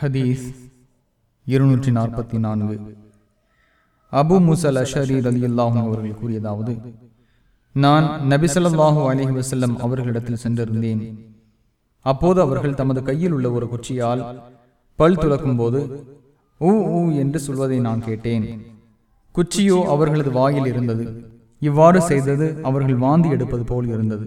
ஹதீஸ் இருநூற்றி நாற்பத்தி நான்கு அபு முசல் அஷரி அலி அல்லாஹும் அவர்கள் கூறியதாவது நான் நபிசல்லாஹு அலஹி வசல்லம் அவர்களிடத்தில் சென்றிருந்தேன். அப்போது அவர்கள் தமது கையில் உள்ள ஒரு குச்சியால் பல் துலக்கும் போது ஊ ஊ என்று சொல்வதை நான் கேட்டேன். குச்சியோ அவர்களது வாயில் இருந்தது. இவ்வாறு செய்தது அவர்கள் வாந்தி எடுப்பது போல் இருந்தது.